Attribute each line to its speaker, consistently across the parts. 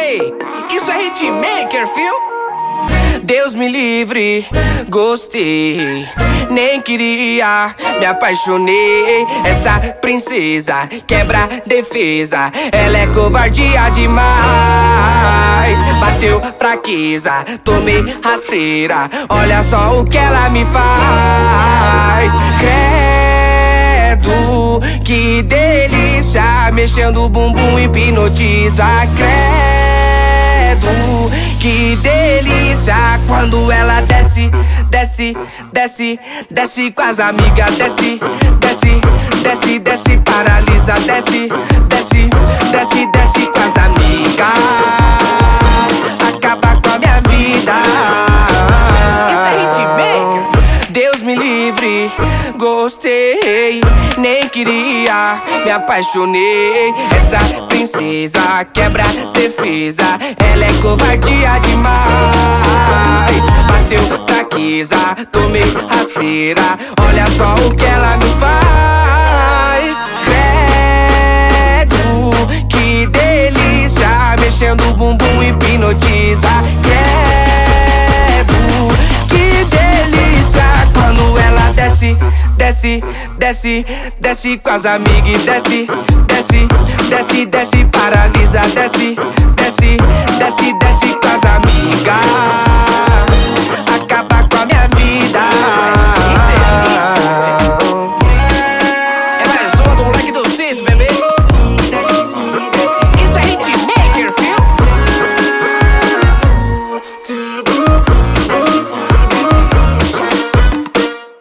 Speaker 1: Aí, isso é hitmaker, fio? Deus me livre, gostei. Nem queria, me apaixonei. Essa princesa quebra defesa. Ela é covardia demais. Bateu fraqueza, tomei rasteira. Olha só o que ela me faz. Credo, que delícia. Mexendo o bumbum hipnotiza. Credo, que delícia. Quando ela desce, desce, desce, desce com as amigas. Desce, desce, desce, desce, paralisa. Desce, desce, desce, desce com as amigas. Gostei. Nem queria, me apaixonei. Essa princesa quebra defesa. Ela é covardia demais. Bateu fraqueza, tomei rasteira. Olha só o que ela me faz. Credo, que delícia. Mexendo o bumbum desce, desce, desce com as amigas. Desce, desce, desce, desce, paralisa. Desce, desce, desce, desce com as amigas. Acaba com a minha vida. É mais uma do moleque do Cis, bebê. Isso é hitmaker, fio?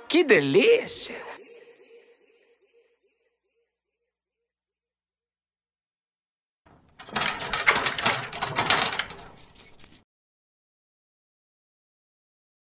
Speaker 1: Que delícia!